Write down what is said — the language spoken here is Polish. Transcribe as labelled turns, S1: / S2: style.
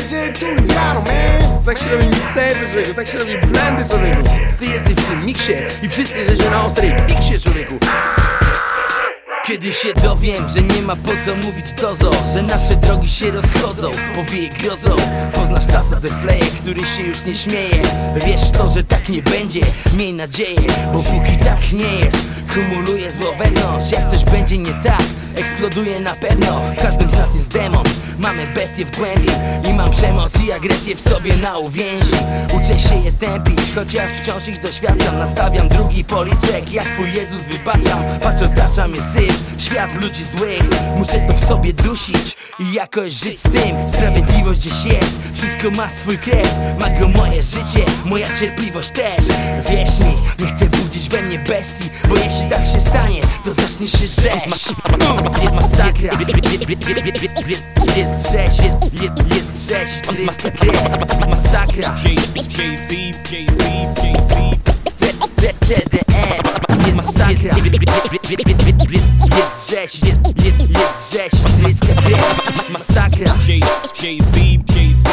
S1: że tu nie zjaro, man.
S2: Tak się robi mixtape, człowieku, tak się robi blendy, człowieku. Ty jesteś w tym miksie i wszyscy jesteście na ostrej piksie, człowieku.
S3: Kiedy się dowiem, że nie ma po co mówić dozo Że nasze drogi się rozchodzą, powieje grozą Poznasz tasa de fleje, który się już nie śmieje. Wiesz to, że tak nie będzie, miej nadzieję Bo póki tak nie jest, kumuluje zło wewnątrz. Jak coś będzie nie tak, eksploduje na pewno. W każdym z nas jest demon. Mamy bestie w głębi i mam przemoc i agresję w sobie na uwięzi. Uczę się je tępić, chociaż wciąż ich doświadczam. Nastawiam drugi policzek, jak twój Jezus wybaczam. Patrz otacza mnie syf, świat ludzi złych. Muszę to w sobie dusić i jakoś żyć z tym. Sprawiedliwość gdzieś jest, wszystko ma swój kres. Ma go moje życie, moja cierpliwość też. Wierz mi, nie chcę budzić we mnie bestii Bo jeśli tak się stanie, to zacznie się rzeź Jest masakra. Jest rzeź, jest, jest, jest rzeź Tryska krew, masakra.
S4: Jay-Z, Jay-Z, Jay-Z.
S3: TDF masakra. Jest rzeź, jest, jest, jest rzeź Tryska krew, masakra.
S4: Jay- Jay-Z, Jay-Z,